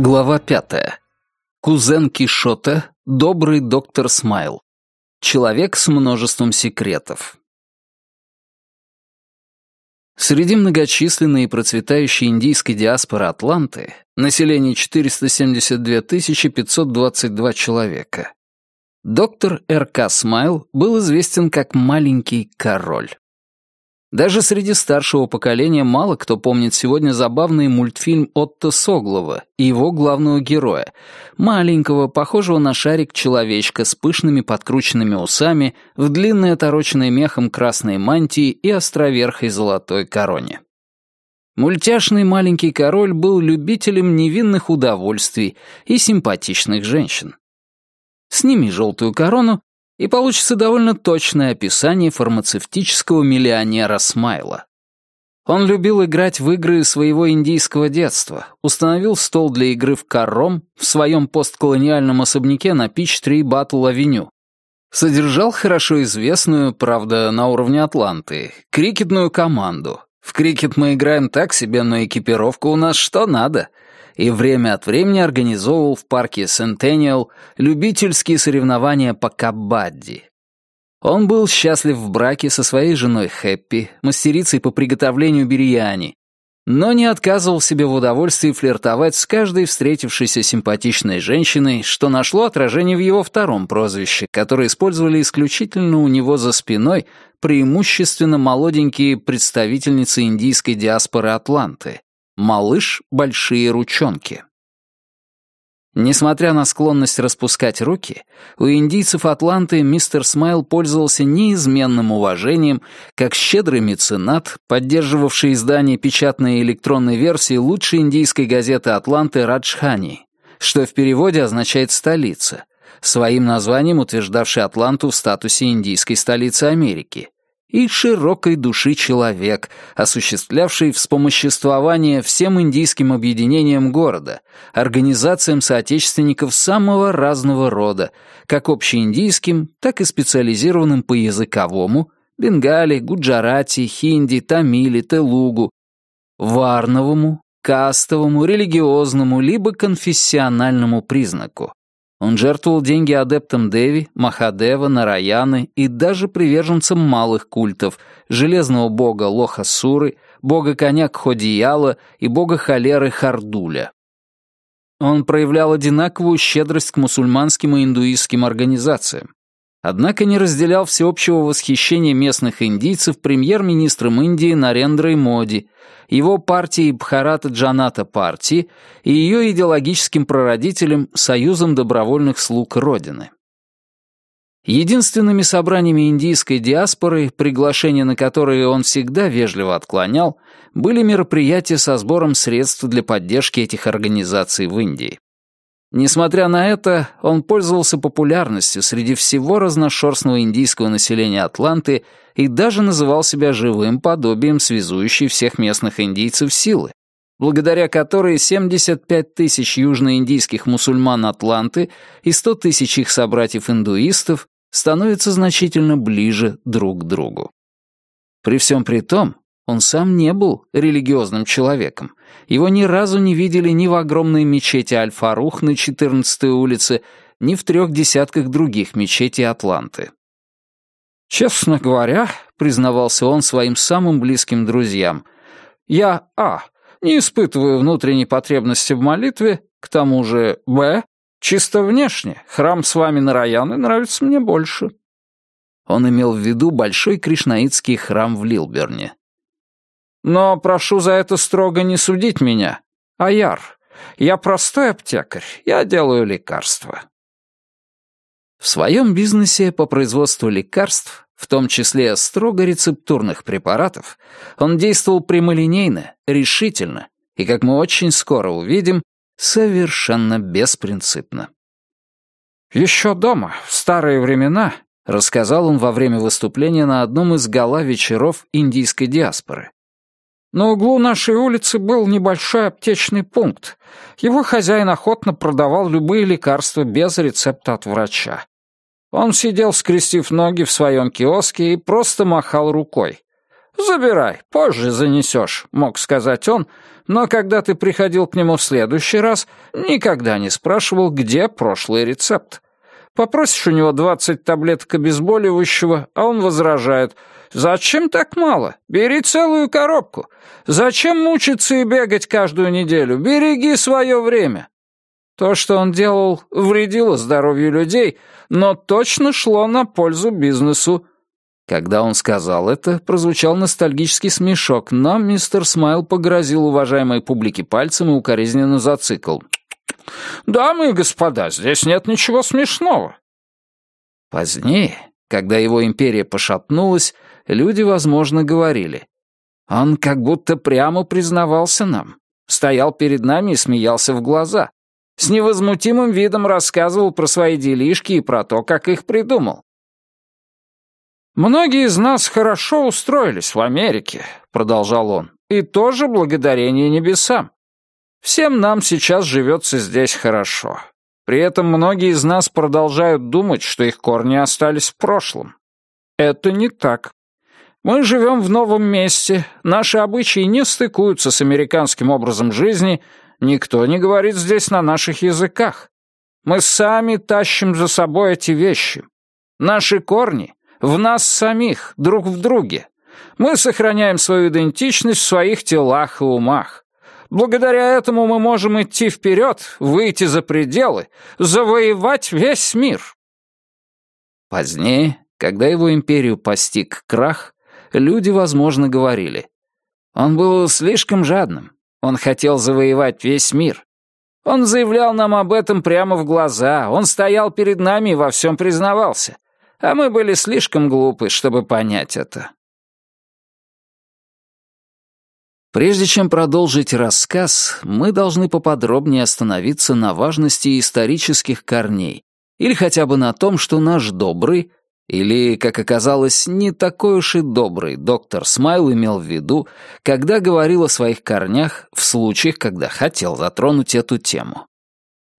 Глава пятая. Кузен Кишота, добрый доктор Смайл. Человек с множеством секретов. Среди многочисленной и процветающей индийской диаспоры Атланты население 472 522 человека. Доктор Р.К. Смайл был известен как «маленький король». Даже среди старшего поколения мало кто помнит сегодня забавный мультфильм Отто Соглова и его главного героя, маленького, похожего на шарик человечка с пышными подкрученными усами, в длинной отороченной мехом красной мантии и островерхой золотой короне. Мультяшный маленький король был любителем невинных удовольствий и симпатичных женщин. Сними желтую корону, и получится довольно точное описание фармацевтического миллионера Смайла. Он любил играть в игры своего индийского детства, установил стол для игры в карром в своем постколониальном особняке на Пич-3 Баттл-авеню. Содержал хорошо известную, правда, на уровне Атланты, крикетную команду. В крикет мы играем так себе, но экипировка у нас что надо — и время от времени организовывал в парке Сентениал любительские соревнования по кабадди. Он был счастлив в браке со своей женой Хэппи, мастерицей по приготовлению бирьяни, но не отказывал себе в удовольствии флиртовать с каждой встретившейся симпатичной женщиной, что нашло отражение в его втором прозвище, которое использовали исключительно у него за спиной преимущественно молоденькие представительницы индийской диаспоры Атланты Малыш — большие ручонки. Несмотря на склонность распускать руки, у индийцев Атланты мистер Смайл пользовался неизменным уважением, как щедрый меценат, поддерживавший издание печатной и электронной версии лучшей индийской газеты Атланты Раджхани, что в переводе означает «столица», своим названием утверждавший Атланту в статусе индийской столицы Америки, и широкой души человек, осуществлявший вспомоществование всем индийским объединениям города, организациям соотечественников самого разного рода, как общеиндийским, так и специализированным по языковому, бенгали, гуджарати, хинди, тамили, телугу, варновому, кастовому, религиозному либо конфессиональному признаку, он жертвовал деньги адептам Деви, Махадева, Нараяны и даже приверженцам малых культов, железного бога Лоха Суры, бога коня Кходияла и бога холеры Хардуля. Он проявлял одинаковую щедрость к мусульманским и индуистским организациям. Однако не разделял всеобщего восхищения местных индийцев премьер-министром Индии Нарендрой Моди, его партией Бхарата Джаната партии и ее идеологическим прародителем Союзом добровольных слуг Родины. Единственными собраниями индийской диаспоры, приглашения на которые он всегда вежливо отклонял, были мероприятия со сбором средств для поддержки этих организаций в Индии. Несмотря на это, он пользовался популярностью среди всего разношерстного индийского населения Атланты и даже называл себя живым подобием связующей всех местных индийцев силы, благодаря которой 75 тысяч южноиндийских мусульман Атланты и 100 тысяч их собратьев-индуистов становятся значительно ближе друг к другу. При всем при том, он сам не был религиозным человеком. Его ни разу не видели ни в огромной мечети Аль-Фарух на 14-й улице, ни в трех десятках других мечетей Атланты. «Честно говоря», — признавался он своим самым близким друзьям, «я, а, не испытываю внутренней потребности в молитве, к тому же, б, чисто внешне, храм с вами на Раяны нравится мне больше». Он имел в виду большой кришнаитский храм в Лилберне. Но прошу за это строго не судить меня. Аяр, я простой аптекарь, я делаю лекарства. В своем бизнесе по производству лекарств, в том числе строго рецептурных препаратов, он действовал прямолинейно, решительно и, как мы очень скоро увидим, совершенно беспринципно. «Еще дома, в старые времена», — рассказал он во время выступления на одном из гала-вечеров индийской диаспоры, на углу нашей улицы был небольшой аптечный пункт. Его хозяин охотно продавал любые лекарства без рецепта от врача. Он сидел, скрестив ноги в своем киоске и просто махал рукой. «Забирай, позже занесешь», — мог сказать он, но когда ты приходил к нему в следующий раз, никогда не спрашивал, где прошлый рецепт. Попросишь у него двадцать таблеток обезболивающего, а он возражает. «Зачем так мало? Бери целую коробку. Зачем мучиться и бегать каждую неделю? Береги свое время». То, что он делал, вредило здоровью людей, но точно шло на пользу бизнесу. Когда он сказал это, прозвучал ностальгический смешок, но мистер Смайл погрозил уважаемой публике пальцем и укоризненно зацикл. «Дамы и господа, здесь нет ничего смешного». Позднее, когда его империя пошатнулась, люди, возможно, говорили. Он как будто прямо признавался нам, стоял перед нами и смеялся в глаза. С невозмутимым видом рассказывал про свои делишки и про то, как их придумал. «Многие из нас хорошо устроились в Америке», — продолжал он, «и тоже благодарение небесам. Всем нам сейчас живется здесь хорошо. При этом многие из нас продолжают думать, что их корни остались в прошлом. Это не так. Мы живем в новом месте, наши обычаи не стыкуются с американским образом жизни, никто не говорит здесь на наших языках. Мы сами тащим за собой эти вещи. Наши корни в нас самих, друг в друге. Мы сохраняем свою идентичность в своих телах и умах. Благодаря этому мы можем идти вперед, выйти за пределы, завоевать весь мир. Позднее, когда его империю постиг крах, люди, возможно, говорили. Он был слишком жадным. Он хотел завоевать весь мир. Он заявлял нам об этом прямо в глаза. Он стоял перед нами и во всем признавался а мы были слишком глупы, чтобы понять это. Прежде чем продолжить рассказ, мы должны поподробнее остановиться на важности исторических корней, или хотя бы на том, что наш добрый, или, как оказалось, не такой уж и добрый доктор Смайл имел в виду, когда говорил о своих корнях в случаях, когда хотел затронуть эту тему.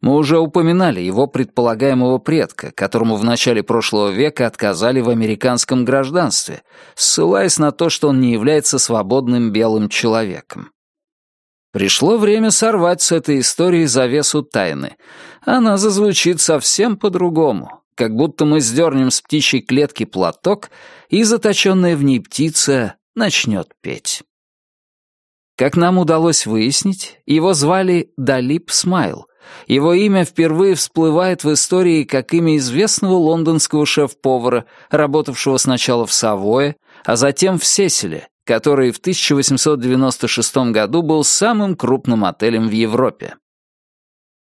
Мы уже упоминали его предполагаемого предка, которому в начале прошлого века отказали в американском гражданстве, ссылаясь на то, что он не является свободным белым человеком. Пришло время сорвать с этой истории завесу тайны. Она зазвучит совсем по-другому, как будто мы сдернем с птичьей клетки платок, и заточенная в ней птица начнет петь. Как нам удалось выяснить, его звали Далип Смайл, его имя впервые всплывает в истории как имя известного лондонского шеф-повара, работавшего сначала в Савое, а затем в Сеселе, который в 1896 году был самым крупным отелем в Европе.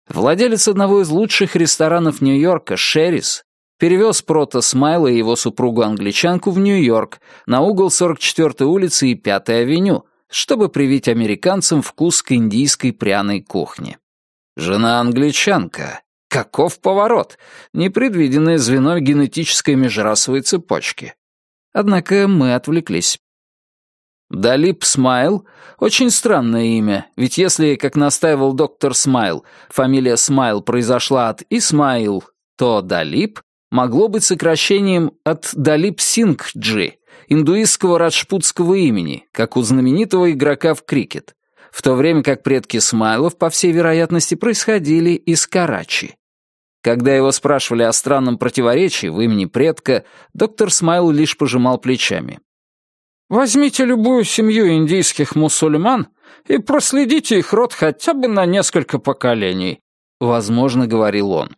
Владелец одного из лучших ресторанов Нью-Йорка, Шерис, перевез Прота Смайла и его супругу-англичанку в Нью-Йорк на угол 44-й улицы и 5-й авеню, чтобы привить американцам вкус к индийской пряной кухне. Жена англичанка. Каков поворот? Непредвиденное звено генетической межрасовой цепочки. Однако мы отвлеклись. Далип Смайл — очень странное имя, ведь если, как настаивал доктор Смайл, фамилия Смайл произошла от Исмаил, то Далип могло быть сокращением от Далип Сингджи, индуистского раджпутского имени, как у знаменитого игрока в крикет в то время как предки Смайлов, по всей вероятности, происходили из Карачи. Когда его спрашивали о странном противоречии в имени предка, доктор Смайл лишь пожимал плечами. «Возьмите любую семью индийских мусульман и проследите их род хотя бы на несколько поколений», — возможно, говорил он.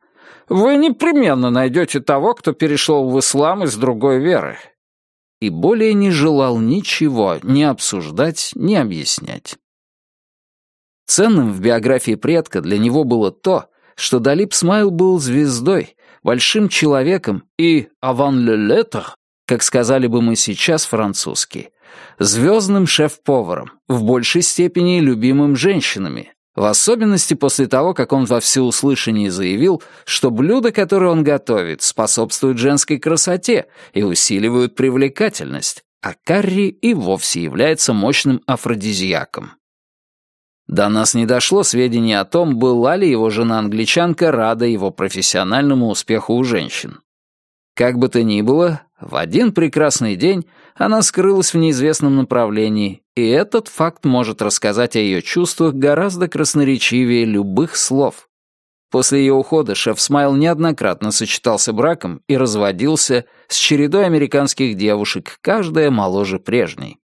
«Вы непременно найдете того, кто перешел в ислам из другой веры». И более не желал ничего ни обсуждать, ни объяснять. Ценным в биографии предка для него было то, что Далип Смайл был звездой, большим человеком и «avant le lettre», как сказали бы мы сейчас французски, звездным шеф-поваром, в большей степени любимым женщинами, в особенности после того, как он во всеуслышание заявил, что блюда, которые он готовит, способствуют женской красоте и усиливают привлекательность, а карри и вовсе является мощным афродизиаком. До нас не дошло сведений о том, была ли его жена-англичанка рада его профессиональному успеху у женщин. Как бы то ни было, в один прекрасный день Она скрылась в неизвестном направлении, и этот факт может рассказать о ее чувствах гораздо красноречивее любых слов. После ее ухода шеф Смайл неоднократно сочетался браком и разводился с чередой американских девушек, каждая моложе прежней.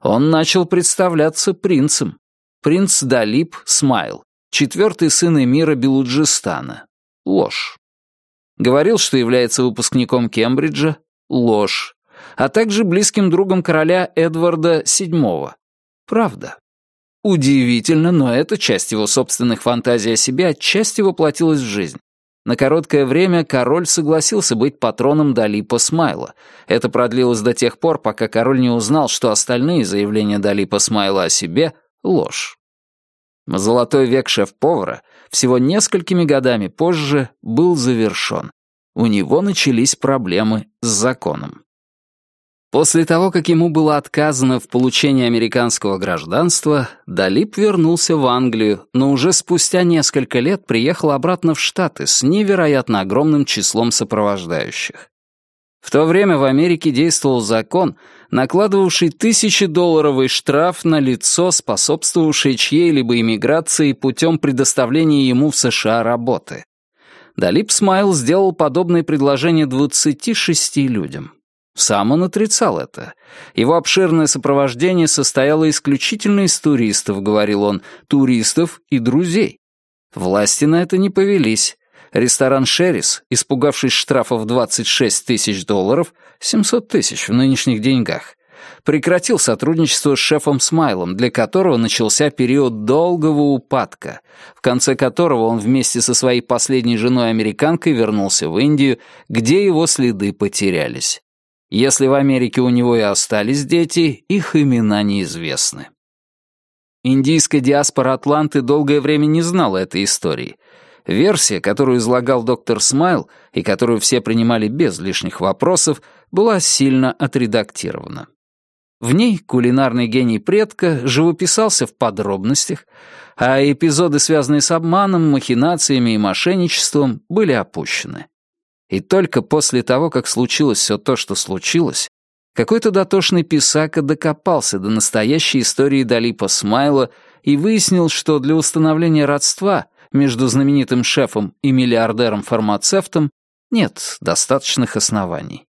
Он начал представляться принцем. Принц Далип Смайл, четвертый сын эмира Белуджистана. Ложь. Говорил, что является выпускником Кембриджа. Ложь а также близким другом короля Эдварда VII. Правда. Удивительно, но эта часть его собственных фантазий о себе отчасти воплотилась в жизнь. На короткое время король согласился быть патроном Далипа Смайла. Это продлилось до тех пор, пока король не узнал, что остальные заявления Далипа Смайла о себе — ложь. Золотой век шеф-повара всего несколькими годами позже был завершен. У него начались проблемы с законом. После того, как ему было отказано в получении американского гражданства, Далип вернулся в Англию, но уже спустя несколько лет приехал обратно в Штаты с невероятно огромным числом сопровождающих. В то время в Америке действовал закон, накладывавший тысячедолларовый штраф на лицо, способствовавшее чьей-либо иммиграции путем предоставления ему в США работы. Далип Смайл сделал подобное предложение 26 людям. Сам он отрицал это. Его обширное сопровождение состояло исключительно из туристов, говорил он, туристов и друзей. Власти на это не повелись. Ресторан «Шерис», испугавшись штрафа в 26 тысяч долларов, 700 тысяч в нынешних деньгах, прекратил сотрудничество с шефом Смайлом, для которого начался период долгого упадка, в конце которого он вместе со своей последней женой-американкой вернулся в Индию, где его следы потерялись. Если в Америке у него и остались дети, их имена неизвестны. Индийская диаспора Атланты долгое время не знала этой истории. Версия, которую излагал доктор Смайл и которую все принимали без лишних вопросов, была сильно отредактирована. В ней кулинарный гений предка живописался в подробностях, а эпизоды, связанные с обманом, махинациями и мошенничеством, были опущены. И только после того, как случилось все то, что случилось, какой-то дотошный писака докопался до настоящей истории Далипа Смайла и выяснил, что для установления родства между знаменитым шефом и миллиардером-фармацевтом нет достаточных оснований.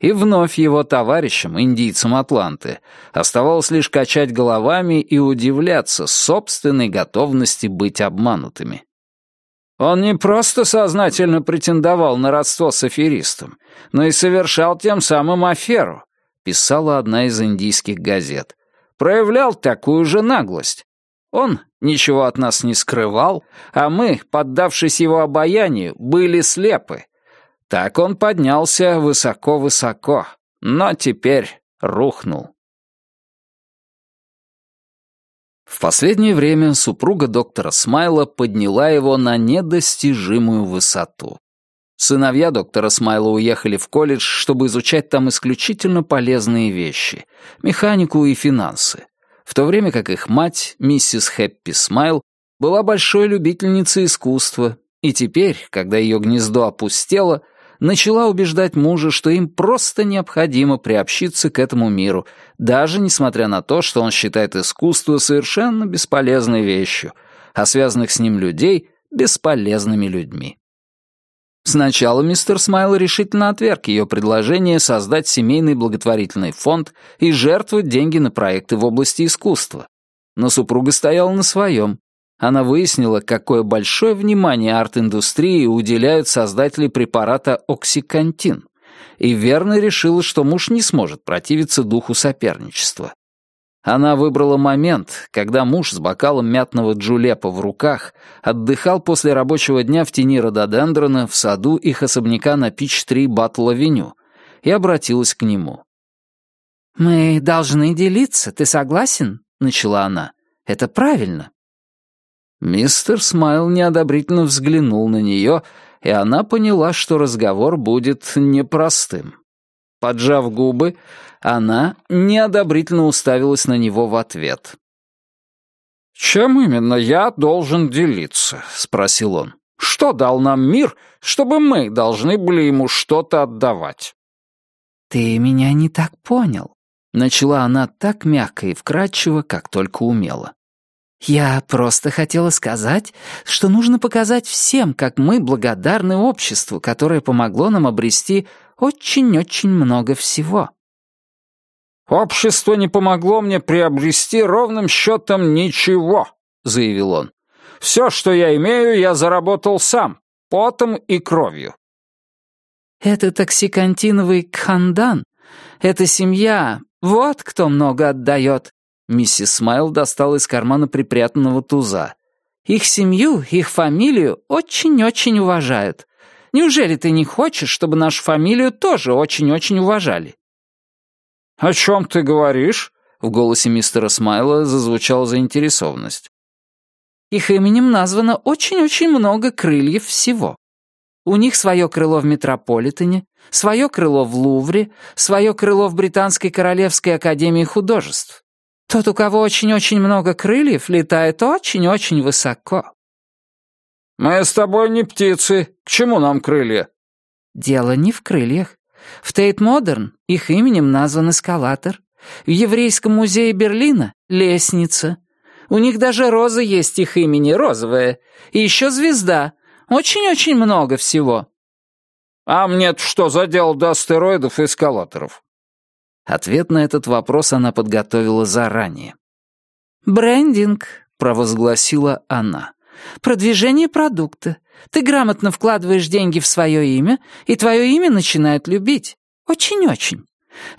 И вновь его товарищам, индийцам Атланты, оставалось лишь качать головами и удивляться собственной готовности быть обманутыми. Он не просто сознательно претендовал на родство с аферистом, но и совершал тем самым аферу, писала одна из индийских газет. Проявлял такую же наглость. Он ничего от нас не скрывал, а мы, поддавшись его обаянию, были слепы. Так он поднялся высоко-высоко, но теперь рухнул. В последнее время супруга доктора Смайла подняла его на недостижимую высоту. Сыновья доктора Смайла уехали в колледж, чтобы изучать там исключительно полезные вещи — механику и финансы, в то время как их мать, миссис Хэппи Смайл, была большой любительницей искусства, и теперь, когда ее гнездо опустело, начала убеждать мужа, что им просто необходимо приобщиться к этому миру, даже несмотря на то, что он считает искусство совершенно бесполезной вещью, а связанных с ним людей — бесполезными людьми. Сначала мистер Смайл решительно отверг ее предложение создать семейный благотворительный фонд и жертвовать деньги на проекты в области искусства. Но супруга стояла на своем, она выяснила, какое большое внимание арт-индустрии уделяют создатели препарата оксикантин, и верно решила, что муж не сможет противиться духу соперничества. Она выбрала момент, когда муж с бокалом мятного джулепа в руках отдыхал после рабочего дня в тени рододендрона в саду их особняка на Пич-3 Баттл-авеню и обратилась к нему. «Мы должны делиться, ты согласен?» — начала она. «Это правильно». Мистер Смайл неодобрительно взглянул на нее, и она поняла, что разговор будет непростым. Поджав губы, она неодобрительно уставилась на него в ответ. «Чем именно я должен делиться?» — спросил он. «Что дал нам мир, чтобы мы должны были ему что-то отдавать?» «Ты меня не так понял», — начала она так мягко и вкрадчиво, как только умела. «Я просто хотела сказать, что нужно показать всем, как мы благодарны обществу, которое помогло нам обрести очень-очень много всего». «Общество не помогло мне приобрести ровным счетом ничего», — заявил он. «Все, что я имею, я заработал сам, потом и кровью». «Это токсикантиновый кхандан. Это семья. Вот кто много отдает». Миссис Смайл достала из кармана припрятанного туза. «Их семью, их фамилию очень-очень уважают. Неужели ты не хочешь, чтобы нашу фамилию тоже очень-очень уважали?» «О чем ты говоришь?» В голосе мистера Смайла зазвучала заинтересованность. «Их именем названо очень-очень много крыльев всего. У них свое крыло в Метрополитене, свое крыло в Лувре, свое крыло в Британской Королевской Академии Художеств. Тот, у кого очень-очень много крыльев, летает очень-очень высоко». «Мы с тобой не птицы. К чему нам крылья?» «Дело не в крыльях. В Тейт-Модерн их именем назван эскалатор. В Еврейском музее Берлина — лестница. У них даже роза есть их имени, розовая. И еще звезда. Очень-очень много всего». «А мне-то что за дело до астероидов и эскалаторов?» Ответ на этот вопрос она подготовила заранее. «Брендинг», — провозгласила она. «Продвижение продукта. Ты грамотно вкладываешь деньги в свое имя, и твое имя начинают любить. Очень-очень.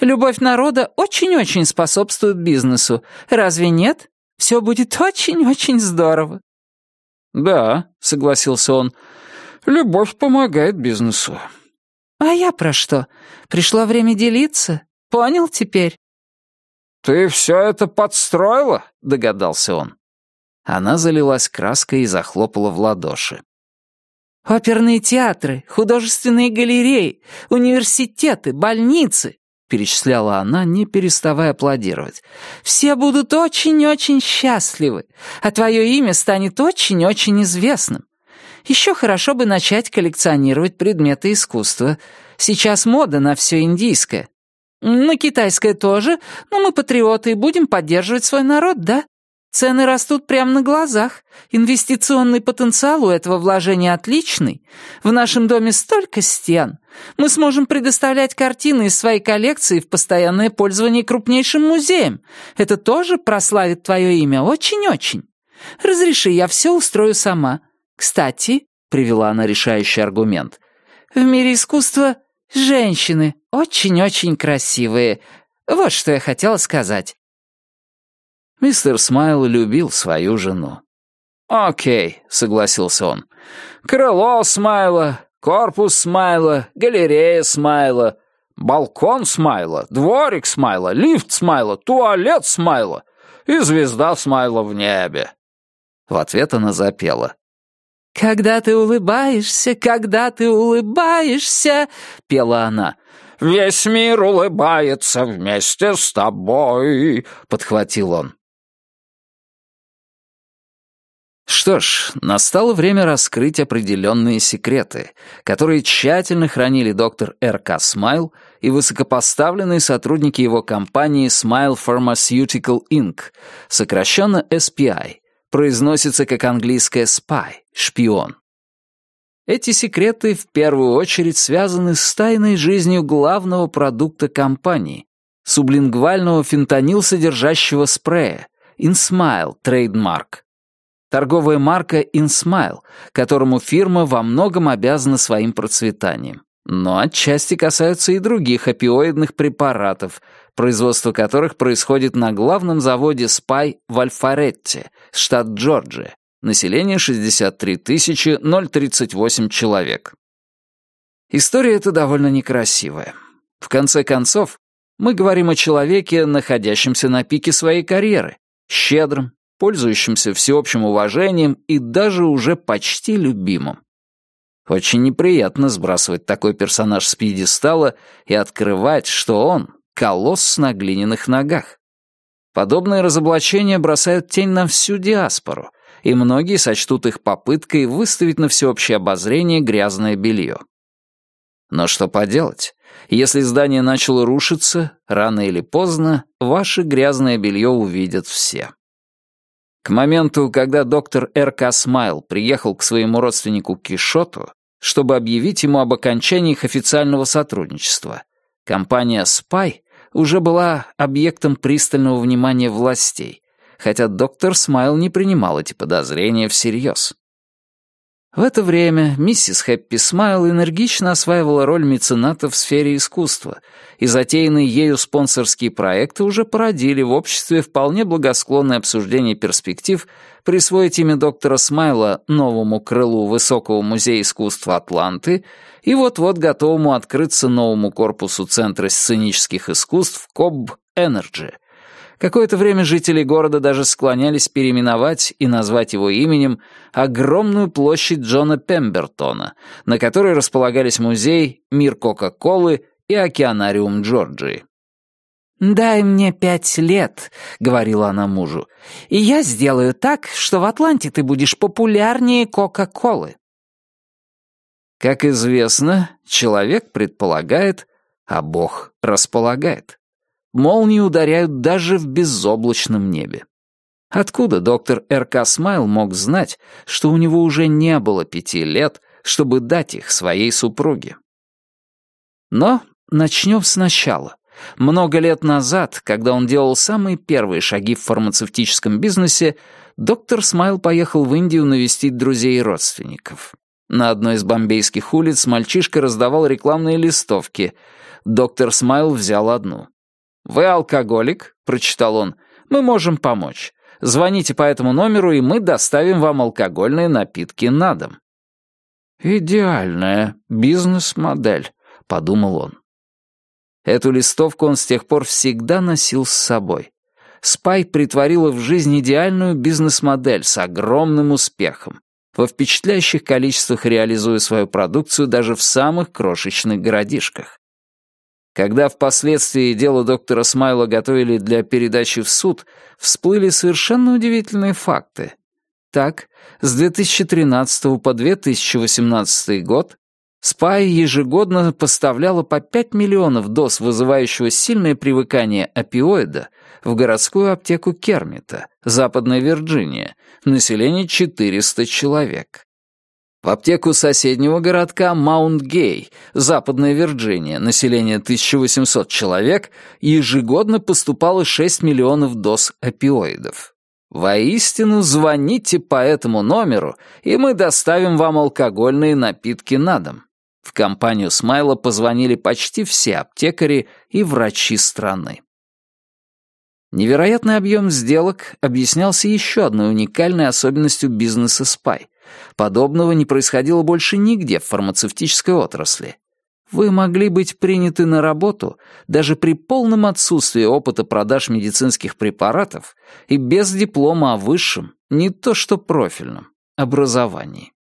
Любовь народа очень-очень способствует бизнесу. Разве нет? Все будет очень-очень здорово». «Да», — согласился он, — «любовь помогает бизнесу». «А я про что? Пришло время делиться. Понял теперь?» «Ты все это подстроила?» — догадался он. Она залилась краской и захлопала в ладоши. «Оперные театры, художественные галереи, университеты, больницы», — перечисляла она, не переставая аплодировать. «Все будут очень-очень счастливы, а твое имя станет очень-очень известным. Еще хорошо бы начать коллекционировать предметы искусства. Сейчас мода на все индийское. На китайское тоже, но мы патриоты и будем поддерживать свой народ, да? Цены растут прямо на глазах. Инвестиционный потенциал у этого вложения отличный. В нашем доме столько стен. Мы сможем предоставлять картины из своей коллекции в постоянное пользование крупнейшим музеем. Это тоже прославит твое имя очень-очень. Разреши, я все устрою сама. Кстати, — привела она решающий аргумент, — в мире искусства женщины очень-очень красивые. Вот что я хотела сказать. Мистер Смайл любил свою жену. «Окей», — согласился он. «Крыло Смайла, корпус Смайла, галерея Смайла, балкон Смайла, дворик Смайла, лифт Смайла, туалет Смайла и звезда Смайла в небе». В ответ она запела. «Когда ты улыбаешься, когда ты улыбаешься», — пела она. «Весь мир улыбается вместе с тобой», — подхватил он. Что ж, настало время раскрыть определенные секреты, которые тщательно хранили доктор Р.К. Смайл и высокопоставленные сотрудники его компании Smile Pharmaceutical Inc., сокращенно SPI, произносится как английское spy — шпион. Эти секреты в первую очередь связаны с тайной жизнью главного продукта компании — сублингвального фентанил содержащего спрея, InSmile трейдмарк. Торговая марка InSmile, которому фирма во многом обязана своим процветанием. Но отчасти касаются и других опиоидных препаратов, производство которых происходит на главном заводе Spy в Альфаретте, штат Джорджия. Население 63 038 человек. История эта довольно некрасивая. В конце концов, мы говорим о человеке, находящемся на пике своей карьеры, щедром, пользующимся всеобщим уважением и даже уже почти любимым. Очень неприятно сбрасывать такой персонаж с пьедестала и открывать, что он — колосс на глиняных ногах. Подобные разоблачения бросают тень на всю диаспору, и многие сочтут их попыткой выставить на всеобщее обозрение грязное белье. Но что поделать? Если здание начало рушиться, рано или поздно ваше грязное белье увидят все. К моменту, когда доктор Р.К. Смайл приехал к своему родственнику Кишоту, чтобы объявить ему об окончании их официального сотрудничества, компания «Спай» уже была объектом пристального внимания властей, хотя доктор Смайл не принимал эти подозрения всерьез. В это время миссис Хэппи Смайл энергично осваивала роль мецената в сфере искусства, и затеянные ею спонсорские проекты уже породили в обществе вполне благосклонное обсуждение перспектив присвоить имя доктора Смайла новому крылу Высокого музея искусства Атланты и вот-вот готовому открыться новому корпусу Центра сценических искусств Кобб Энерджи — Какое-то время жители города даже склонялись переименовать и назвать его именем огромную площадь Джона Пембертона, на которой располагались музей, мир Кока-Колы и океанариум Джорджии. «Дай мне пять лет», — говорила она мужу, «и я сделаю так, что в Атланте ты будешь популярнее Кока-Колы». Как известно, человек предполагает, а Бог располагает. Молнии ударяют даже в безоблачном небе. Откуда доктор Р.К. Смайл мог знать, что у него уже не было пяти лет, чтобы дать их своей супруге? Но начнем сначала. Много лет назад, когда он делал самые первые шаги в фармацевтическом бизнесе, доктор Смайл поехал в Индию навестить друзей и родственников. На одной из бомбейских улиц мальчишка раздавал рекламные листовки. Доктор Смайл взял одну. «Вы алкоголик?» — прочитал он. «Мы можем помочь. Звоните по этому номеру, и мы доставим вам алкогольные напитки на дом». «Идеальная бизнес-модель», — подумал он. Эту листовку он с тех пор всегда носил с собой. Спай притворила в жизнь идеальную бизнес-модель с огромным успехом, во впечатляющих количествах реализуя свою продукцию даже в самых крошечных городишках. Когда впоследствии дело доктора Смайла готовили для передачи в суд, всплыли совершенно удивительные факты. Так, с 2013 по 2018 год Спай ежегодно поставляла по 5 миллионов доз вызывающего сильное привыкание опиоида в городскую аптеку Кермита, Западная Вирджиния, население 400 человек. В аптеку соседнего городка Маунт-Гей, Западная Вирджиния, население 1800 человек, ежегодно поступало 6 миллионов доз опиоидов. Воистину, звоните по этому номеру, и мы доставим вам алкогольные напитки на дом. В компанию Смайла позвонили почти все аптекари и врачи страны. Невероятный объем сделок объяснялся еще одной уникальной особенностью бизнеса Спай — Подобного не происходило больше нигде в фармацевтической отрасли. Вы могли быть приняты на работу даже при полном отсутствии опыта продаж медицинских препаратов и без диплома о высшем, не то что профильном, образовании.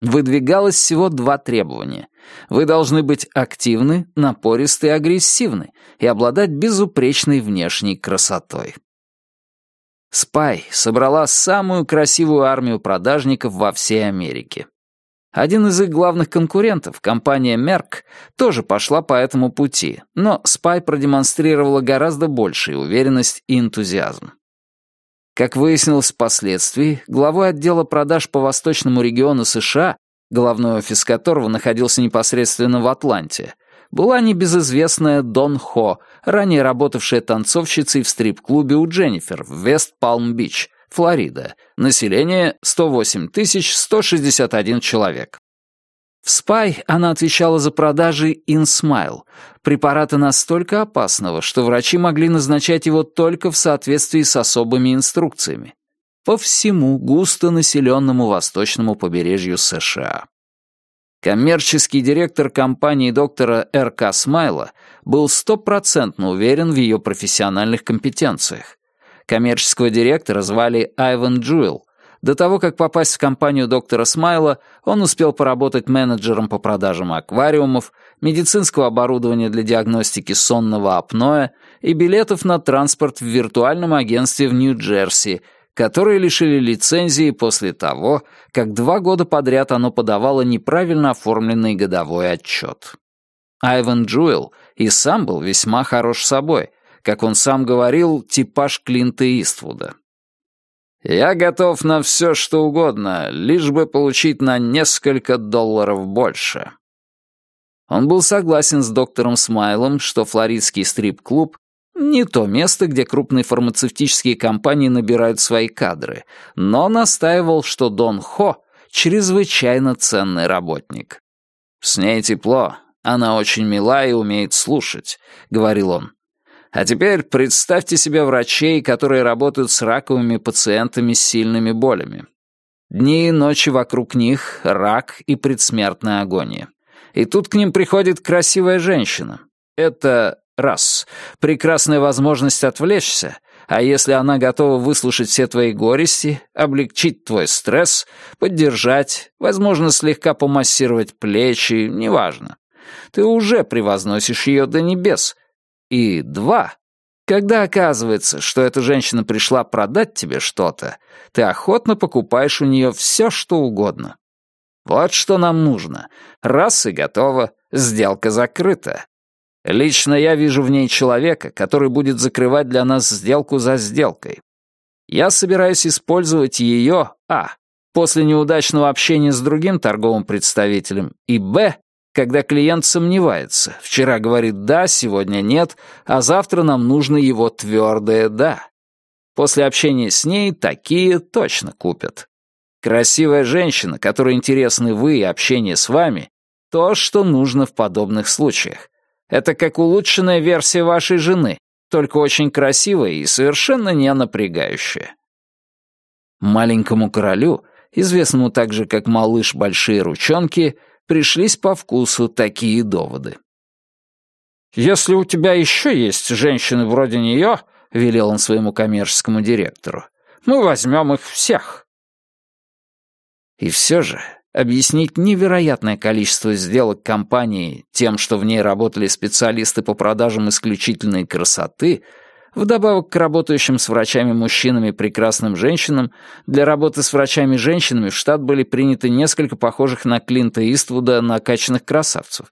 Выдвигалось всего два требования. Вы должны быть активны, напористы и агрессивны и обладать безупречной внешней красотой. Спай собрала самую красивую армию продажников во всей Америке. Один из их главных конкурентов, компания Merck, тоже пошла по этому пути, но Спай продемонстрировала гораздо большую уверенность и энтузиазм. Как выяснилось впоследствии, главой отдела продаж по восточному региону США, головной офис которого находился непосредственно в Атланте, была небезызвестная Дон Хо, ранее работавшая танцовщицей в стрип-клубе у Дженнифер в Вест-Палм-Бич, Флорида. Население 108 161 человек. В Спай она отвечала за продажи InSmile, препарата настолько опасного, что врачи могли назначать его только в соответствии с особыми инструкциями. По всему густонаселенному восточному побережью США. Коммерческий директор компании доктора Р.К. Смайла был стопроцентно уверен в ее профессиональных компетенциях. Коммерческого директора звали Айван Джуэл. До того, как попасть в компанию доктора Смайла, он успел поработать менеджером по продажам аквариумов, медицинского оборудования для диагностики сонного апноэ и билетов на транспорт в виртуальном агентстве в Нью-Джерси – которые лишили лицензии после того, как два года подряд оно подавало неправильно оформленный годовой отчет. Айван Джуэл и сам был весьма хорош собой, как он сам говорил, типаж Клинта Иствуда. «Я готов на все, что угодно, лишь бы получить на несколько долларов больше». Он был согласен с доктором Смайлом, что флоридский стрип-клуб не то место, где крупные фармацевтические компании набирают свои кадры, но настаивал, что Дон Хо — чрезвычайно ценный работник. «С ней тепло, она очень мила и умеет слушать», — говорил он. А теперь представьте себе врачей, которые работают с раковыми пациентами с сильными болями. Дни и ночи вокруг них — рак и предсмертная агония. И тут к ним приходит красивая женщина. Это раз. Прекрасная возможность отвлечься, а если она готова выслушать все твои горести, облегчить твой стресс, поддержать, возможно, слегка помассировать плечи, неважно. Ты уже превозносишь ее до небес. И два. Когда оказывается, что эта женщина пришла продать тебе что-то, ты охотно покупаешь у нее все, что угодно. Вот что нам нужно. Раз и готово, сделка закрыта. Лично я вижу в ней человека, который будет закрывать для нас сделку за сделкой. Я собираюсь использовать ее, а, после неудачного общения с другим торговым представителем, и, б, когда клиент сомневается. Вчера говорит «да», сегодня «нет», а завтра нам нужно его твердое «да». После общения с ней такие точно купят. Красивая женщина, которой интересны вы и общение с вами, то, что нужно в подобных случаях. Это как улучшенная версия вашей жены, только очень красивая и совершенно не напрягающая. Маленькому королю, известному также как малыш большие ручонки, пришлись по вкусу такие доводы. «Если у тебя еще есть женщины вроде нее», — велел он своему коммерческому директору, «мы возьмем их всех». И все же объяснить невероятное количество сделок компании тем, что в ней работали специалисты по продажам исключительной красоты, вдобавок к работающим с врачами-мужчинами прекрасным женщинам, для работы с врачами-женщинами в штат были приняты несколько похожих на Клинта Иствуда накачанных красавцев.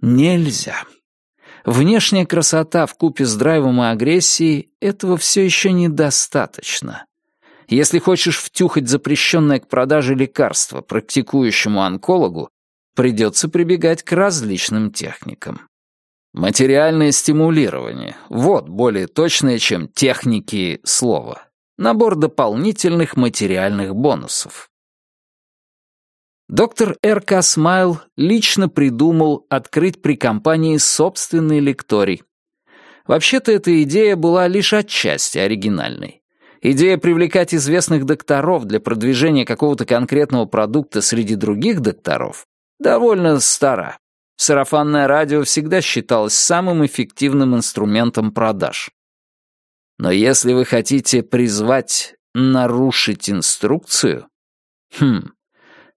Нельзя. Внешняя красота в купе с драйвом и агрессией этого все еще недостаточно. Если хочешь втюхать запрещенное к продаже лекарство практикующему онкологу, придется прибегать к различным техникам. Материальное стимулирование — вот более точное, чем техники слова. Набор дополнительных материальных бонусов. Доктор Р.К. Смайл лично придумал открыть при компании собственный лекторий. Вообще-то эта идея была лишь отчасти оригинальной. Идея привлекать известных докторов для продвижения какого-то конкретного продукта среди других докторов довольно стара. Сарафанное радио всегда считалось самым эффективным инструментом продаж. Но если вы хотите призвать нарушить инструкцию, хм,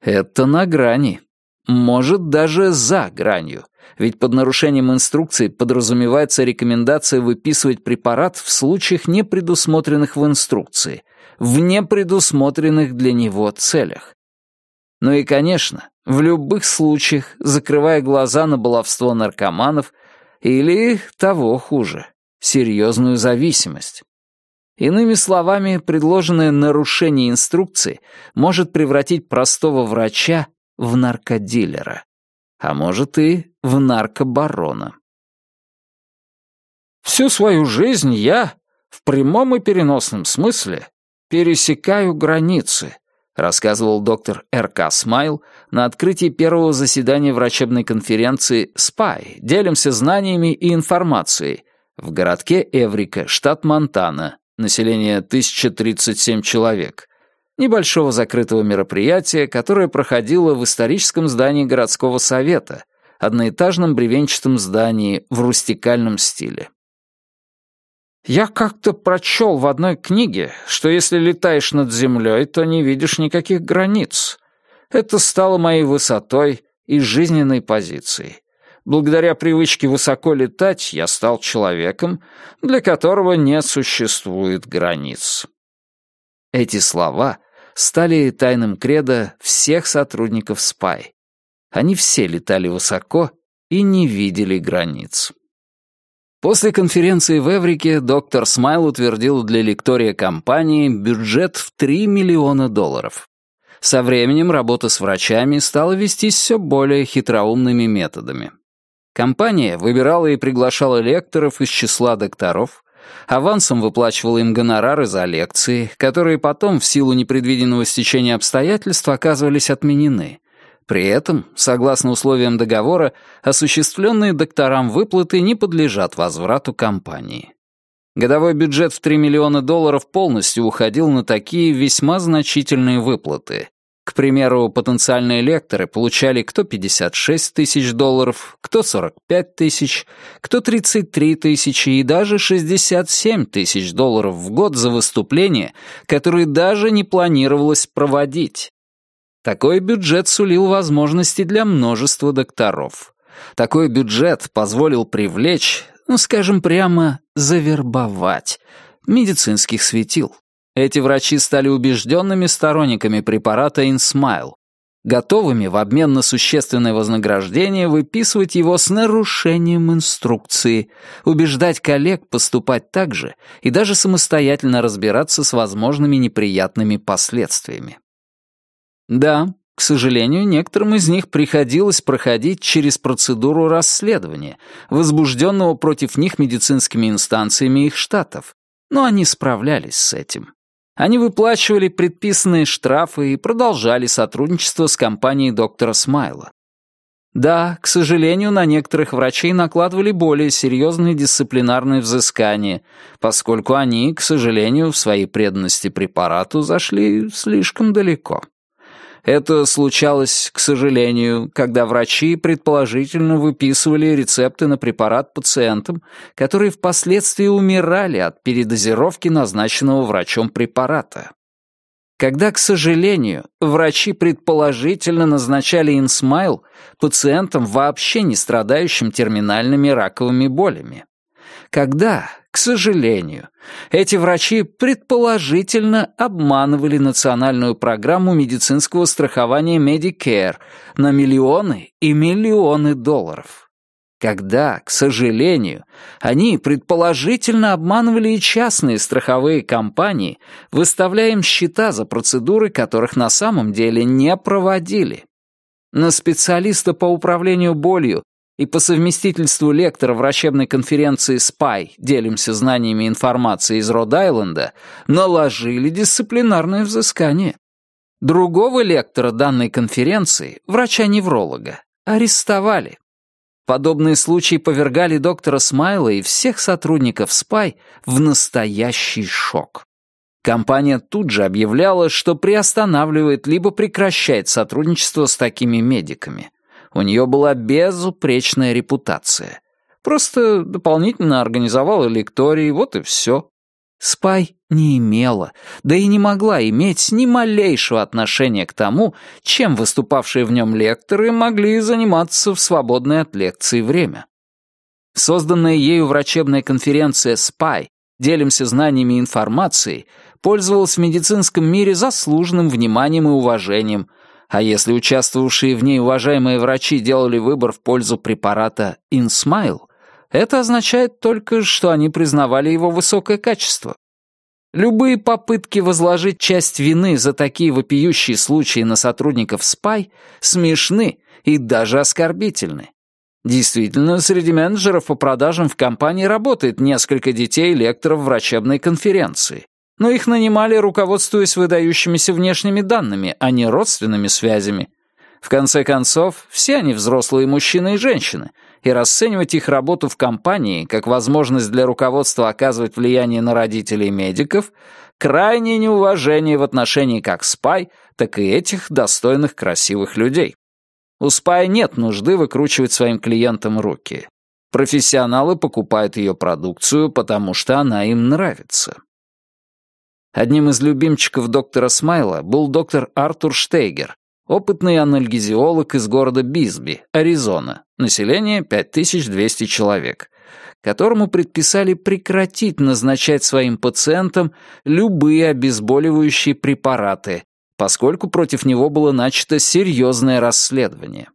это на грани. Может, даже за гранью. Ведь под нарушением инструкции подразумевается рекомендация выписывать препарат в случаях, не предусмотренных в инструкции, в непредусмотренных для него целях. Ну и, конечно, в любых случаях, закрывая глаза на баловство наркоманов или, того хуже, серьезную зависимость. Иными словами, предложенное нарушение инструкции может превратить простого врача в наркодилера а может и в наркобарона. Всю свою жизнь я, в прямом и переносном смысле, пересекаю границы, рассказывал доктор Р.К. Смайл на открытии первого заседания врачебной конференции «СПАЙ. Делимся знаниями и информацией» в городке Эврика, штат Монтана, население 1037 человек, небольшого закрытого мероприятия, которое проходило в историческом здании городского совета, одноэтажном бревенчатом здании в рустикальном стиле. «Я как-то прочел в одной книге, что если летаешь над землей, то не видишь никаких границ. Это стало моей высотой и жизненной позицией. Благодаря привычке высоко летать я стал человеком, для которого не существует границ». Эти слова стали тайным кредо всех сотрудников СПАЙ. Они все летали высоко и не видели границ. После конференции в Эврике доктор Смайл утвердил для лектория компании бюджет в 3 миллиона долларов. Со временем работа с врачами стала вестись все более хитроумными методами. Компания выбирала и приглашала лекторов из числа докторов, авансом выплачивала им гонорары за лекции, которые потом в силу непредвиденного стечения обстоятельств оказывались отменены, при этом, согласно условиям договора, осуществленные докторам выплаты не подлежат возврату компании. Годовой бюджет в 3 миллиона долларов полностью уходил на такие весьма значительные выплаты. К примеру, потенциальные лекторы получали кто 56 тысяч долларов, кто 45 тысяч, кто 33 тысячи и даже 67 тысяч долларов в год за выступления, которые даже не планировалось проводить. Такой бюджет сулил возможности для множества докторов. Такой бюджет позволил привлечь, ну, скажем прямо, завербовать медицинских светил. Эти врачи стали убежденными сторонниками препарата InSmile, готовыми в обмен на существенное вознаграждение выписывать его с нарушением инструкции, убеждать коллег поступать так же и даже самостоятельно разбираться с возможными неприятными последствиями. Да, к сожалению, некоторым из них приходилось проходить через процедуру расследования, возбужденного против них медицинскими инстанциями их штатов, но они справлялись с этим. Они выплачивали предписанные штрафы и продолжали сотрудничество с компанией доктора Смайла. Да, к сожалению, на некоторых врачей накладывали более серьезные дисциплинарные взыскания, поскольку они, к сожалению, в своей преданности препарату зашли слишком далеко. Это случалось, к сожалению, когда врачи предположительно выписывали рецепты на препарат пациентам, которые впоследствии умирали от передозировки назначенного врачом препарата. Когда, к сожалению, врачи предположительно назначали инсмайл пациентам, вообще не страдающим терминальными раковыми болями. Когда, к сожалению, эти врачи предположительно обманывали национальную программу медицинского страхования Medicare на миллионы и миллионы долларов. Когда, к сожалению, они предположительно обманывали и частные страховые компании, выставляя им счета за процедуры, которых на самом деле не проводили. На специалиста по управлению болью и по совместительству лектора врачебной конференции SPY «Делимся знаниями и информацией» из Род-Айленда, наложили дисциплинарное взыскание. Другого лектора данной конференции, врача-невролога, арестовали. Подобные случаи повергали доктора Смайла и всех сотрудников SPY в настоящий шок. Компания тут же объявляла, что приостанавливает либо прекращает сотрудничество с такими медиками. У нее была безупречная репутация. Просто дополнительно организовала лектории, вот и все. Спай не имела, да и не могла иметь ни малейшего отношения к тому, чем выступавшие в нем лекторы могли заниматься в свободное от лекции время. Созданная ею врачебная конференция «Спай. Делимся знаниями и информацией» пользовалась в медицинском мире заслуженным вниманием и уважением – а если участвовавшие в ней уважаемые врачи делали выбор в пользу препарата InSmile, это означает только, что они признавали его высокое качество. Любые попытки возложить часть вины за такие вопиющие случаи на сотрудников СПАЙ смешны и даже оскорбительны. Действительно, среди менеджеров по продажам в компании работает несколько детей лекторов врачебной конференции но их нанимали, руководствуясь выдающимися внешними данными, а не родственными связями. В конце концов, все они взрослые мужчины и женщины, и расценивать их работу в компании как возможность для руководства оказывать влияние на родителей медиков — крайнее неуважение в отношении как спай, так и этих достойных красивых людей. У спай нет нужды выкручивать своим клиентам руки. Профессионалы покупают ее продукцию, потому что она им нравится. Одним из любимчиков доктора Смайла был доктор Артур Штейгер, опытный анальгезиолог из города Бисби, Аризона, население 5200 человек, которому предписали прекратить назначать своим пациентам любые обезболивающие препараты, поскольку против него было начато серьезное расследование.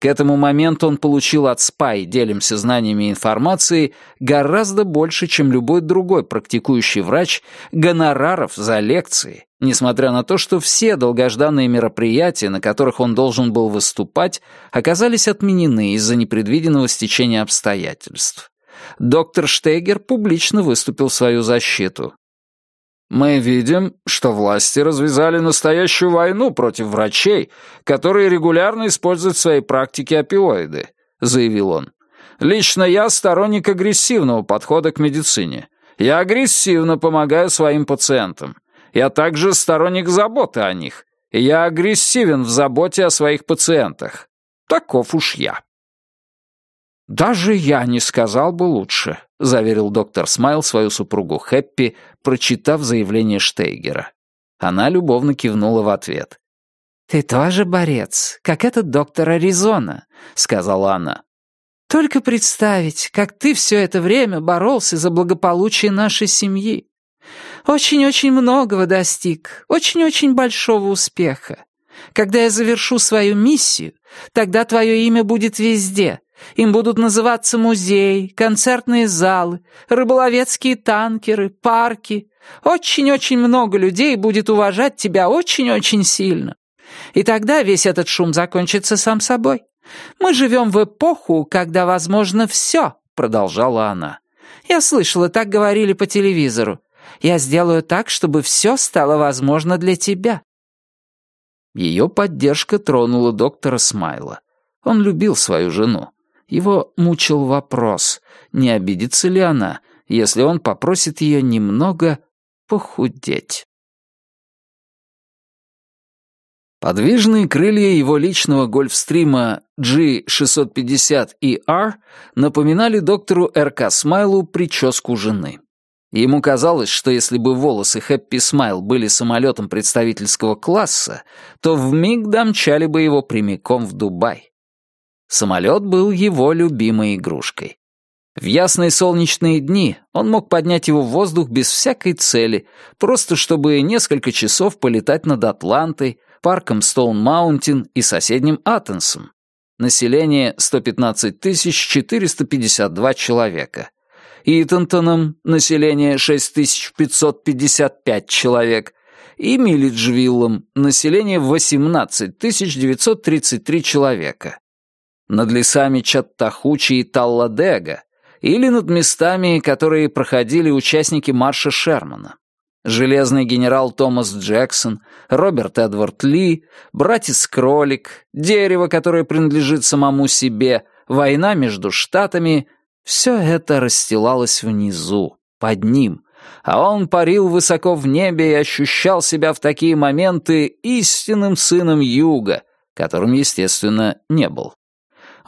К этому моменту он получил от СПАЙ «Делимся знаниями и информацией» гораздо больше, чем любой другой практикующий врач, гонораров за лекции, несмотря на то, что все долгожданные мероприятия, на которых он должен был выступать, оказались отменены из-за непредвиденного стечения обстоятельств. Доктор Штейгер публично выступил в свою защиту. Мы видим, что власти развязали настоящую войну против врачей, которые регулярно используют в своей практике опиоиды», — заявил он. «Лично я сторонник агрессивного подхода к медицине. Я агрессивно помогаю своим пациентам. Я также сторонник заботы о них. Я агрессивен в заботе о своих пациентах. Таков уж я». «Даже я не сказал бы лучше», — заверил доктор Смайл свою супругу Хэппи, прочитав заявление Штейгера. Она любовно кивнула в ответ. «Ты тоже борец, как этот доктор Аризона», — сказала она. «Только представить, как ты все это время боролся за благополучие нашей семьи. Очень-очень многого достиг, очень-очень большого успеха. Когда я завершу свою миссию, тогда твое имя будет везде, им будут называться музеи, концертные залы, рыболовецкие танкеры, парки. Очень-очень много людей будет уважать тебя очень-очень сильно. И тогда весь этот шум закончится сам собой. Мы живем в эпоху, когда возможно все, продолжала она. Я слышала, так говорили по телевизору. Я сделаю так, чтобы все стало возможно для тебя. Ее поддержка тронула доктора Смайла. Он любил свою жену. Его мучил вопрос, не обидится ли она, если он попросит ее немного похудеть. Подвижные крылья его личного гольфстрима G650ER напоминали доктору РК Смайлу прическу жены. Ему казалось, что если бы волосы Хэппи Смайл были самолетом представительского класса, то вмиг домчали бы его прямиком в Дубай. Самолет был его любимой игрушкой. В ясные солнечные дни он мог поднять его в воздух без всякой цели, просто чтобы несколько часов полетать над Атлантой, парком Стоун-Маунтин и соседним Аттенсом. Население 115 452 человека. Итонтоном население 6555 человек. И Миллиджвиллом население 18 933 человека над лесами Чаттахучи и Талладега или над местами, которые проходили участники марша Шермана. Железный генерал Томас Джексон, Роберт Эдвард Ли, братец Кролик, дерево, которое принадлежит самому себе, война между штатами — все это расстилалось внизу, под ним, а он парил высоко в небе и ощущал себя в такие моменты истинным сыном Юга, которым, естественно, не был.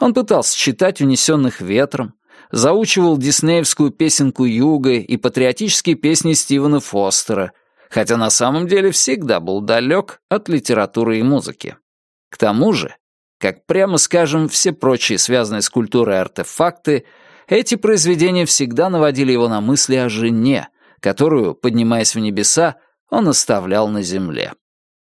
Он пытался читать «Унесенных ветром», заучивал диснеевскую песенку Юга и патриотические песни Стивена Фостера, хотя на самом деле всегда был далек от литературы и музыки. К тому же, как прямо скажем все прочие связанные с культурой артефакты, эти произведения всегда наводили его на мысли о жене, которую, поднимаясь в небеса, он оставлял на земле.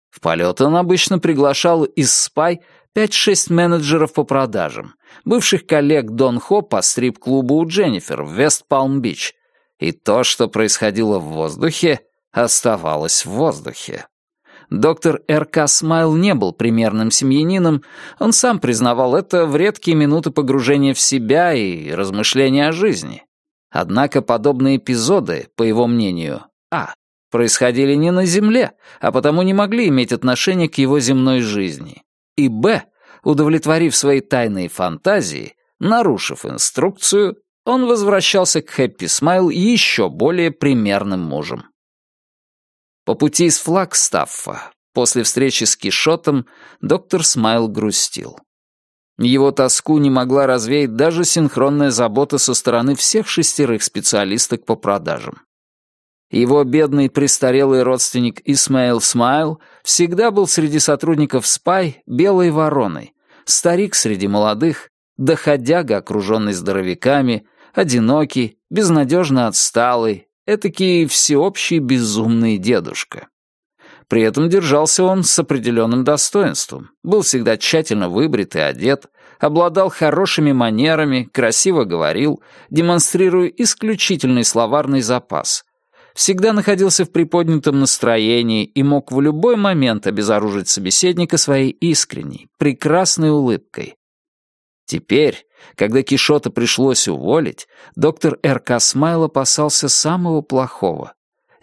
В полет он обычно приглашал из спай 5-6 менеджеров по продажам, бывших коллег Дон Хо по стрип-клубу у Дженнифер в Вест-Палм-Бич. И то, что происходило в воздухе, оставалось в воздухе. Доктор Р.К. Смайл не был примерным семьянином, он сам признавал это в редкие минуты погружения в себя и размышления о жизни. Однако подобные эпизоды, по его мнению, а. происходили не на Земле, а потому не могли иметь отношения к его земной жизни и Б, удовлетворив свои тайные фантазии, нарушив инструкцию, он возвращался к Хэппи Смайл еще более примерным мужем. По пути из Флагстаффа, после встречи с Кишотом, доктор Смайл грустил. Его тоску не могла развеять даже синхронная забота со стороны всех шестерых специалисток по продажам. Его бедный престарелый родственник Исмаил Смайл всегда был среди сотрудников СПАЙ белой вороной, старик среди молодых, доходяга, окруженный здоровяками, одинокий, безнадежно отсталый, этакий всеобщий безумный дедушка. При этом держался он с определенным достоинством, был всегда тщательно выбрит и одет, обладал хорошими манерами, красиво говорил, демонстрируя исключительный словарный запас. Всегда находился в приподнятом настроении и мог в любой момент обезоружить собеседника своей искренней, прекрасной улыбкой. Теперь, когда Кишота пришлось уволить, доктор Р.К. Смайл опасался самого плохого.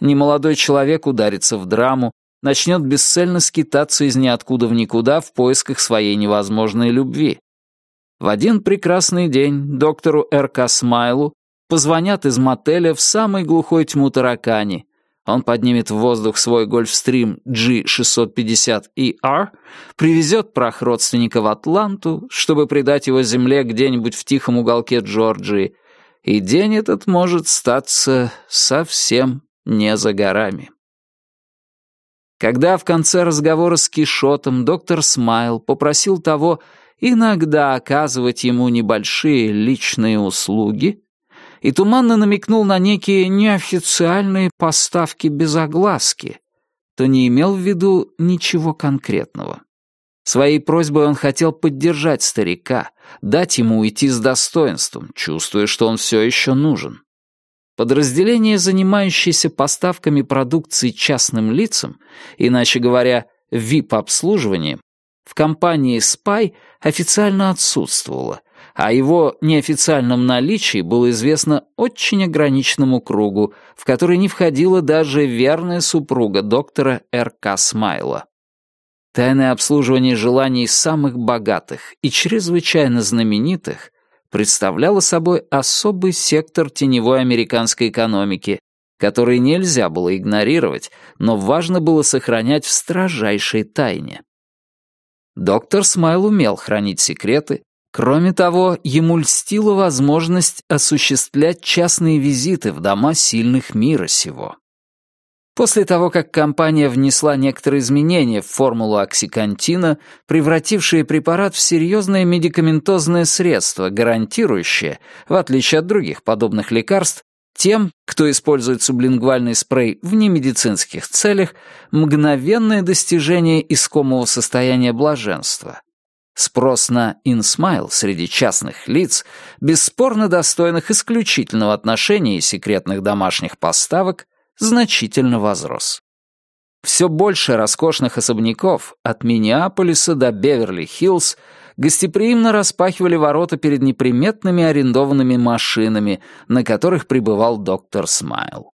Немолодой человек ударится в драму, начнет бесцельно скитаться из ниоткуда в никуда в поисках своей невозможной любви. В один прекрасный день доктору Р.К. Смайлу позвонят из мотеля в самой глухой тьму таракани. Он поднимет в воздух свой гольфстрим G650ER, привезет прах родственника в Атланту, чтобы предать его земле где-нибудь в тихом уголке Джорджии, и день этот может статься совсем не за горами. Когда в конце разговора с Кишотом доктор Смайл попросил того иногда оказывать ему небольшие личные услуги и туманно намекнул на некие неофициальные поставки без огласки, то не имел в виду ничего конкретного. Своей просьбой он хотел поддержать старика, дать ему уйти с достоинством, чувствуя, что он все еще нужен. Подразделение, занимающееся поставками продукции частным лицам, иначе говоря, VIP-обслуживанием, в компании Spy официально отсутствовало, а его неофициальном наличии было известно очень ограниченному кругу, в который не входила даже верная супруга доктора Р.К. Смайла. Тайное обслуживание желаний самых богатых и чрезвычайно знаменитых представляла собой особый сектор теневой американской экономики, который нельзя было игнорировать, но важно было сохранять в строжайшей тайне. Доктор Смайл умел хранить секреты, кроме того, ему льстила возможность осуществлять частные визиты в дома сильных мира сего. После того, как компания внесла некоторые изменения в формулу оксикантина, превратившие препарат в серьезное медикаментозное средство, гарантирующее, в отличие от других подобных лекарств, тем, кто использует сублингвальный спрей в немедицинских целях, мгновенное достижение искомого состояния блаженства. Спрос на InSmile среди частных лиц, бесспорно достойных исключительного отношения и секретных домашних поставок, значительно возрос. Все больше роскошных особняков от Миннеаполиса до Беверли-Хиллз гостеприимно распахивали ворота перед неприметными арендованными машинами, на которых пребывал доктор Смайл.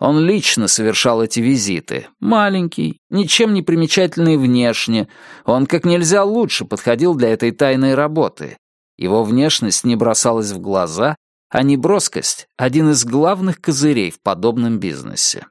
Он лично совершал эти визиты. Маленький, ничем не примечательный внешне, он как нельзя лучше подходил для этой тайной работы. Его внешность не бросалась в глаза, а неброскость — один из главных козырей в подобном бизнесе.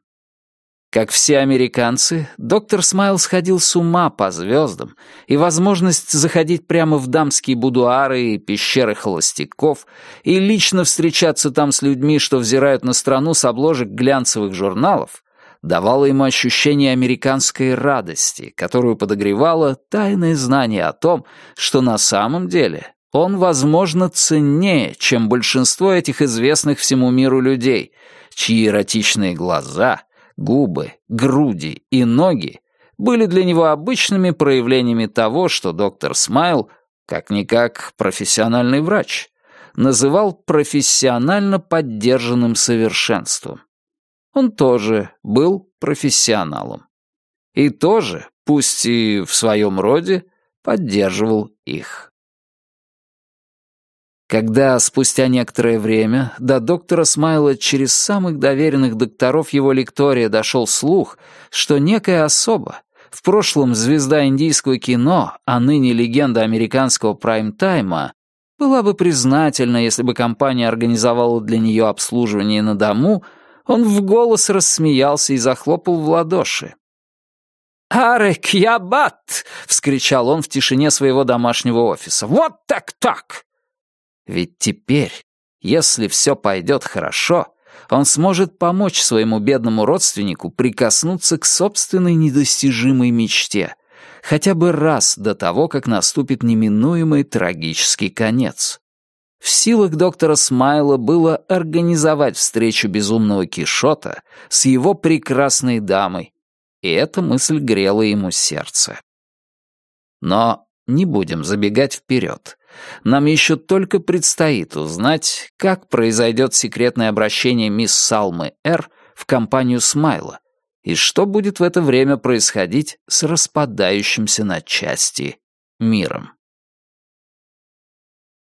Как все американцы, доктор Смайл сходил с ума по звездам, и возможность заходить прямо в дамские будуары и пещеры холостяков и лично встречаться там с людьми, что взирают на страну с обложек глянцевых журналов, давала ему ощущение американской радости, которую подогревало тайное знание о том, что на самом деле он, возможно, ценнее, чем большинство этих известных всему миру людей, чьи эротичные глаза, губы, груди и ноги были для него обычными проявлениями того, что доктор Смайл, как-никак профессиональный врач, называл профессионально поддержанным совершенством. Он тоже был профессионалом. И тоже, пусть и в своем роде, поддерживал их. Когда спустя некоторое время до доктора Смайла через самых доверенных докторов его лектория дошел слух, что некая особа, в прошлом звезда индийского кино, а ныне легенда американского прайм-тайма, была бы признательна, если бы компания организовала для нее обслуживание на дому, он в голос рассмеялся и захлопал в ладоши. «Арек ябат!» — вскричал он в тишине своего домашнего офиса. «Вот так-так! Ведь теперь, если все пойдет хорошо, он сможет помочь своему бедному родственнику прикоснуться к собственной недостижимой мечте, хотя бы раз до того, как наступит неминуемый трагический конец. В силах доктора Смайла было организовать встречу безумного Кишота с его прекрасной дамой, и эта мысль грела ему сердце. Но не будем забегать вперед. Нам еще только предстоит узнать, как произойдет секретное обращение мисс Салмы Р. в компанию Смайла, и что будет в это время происходить с распадающимся на части миром.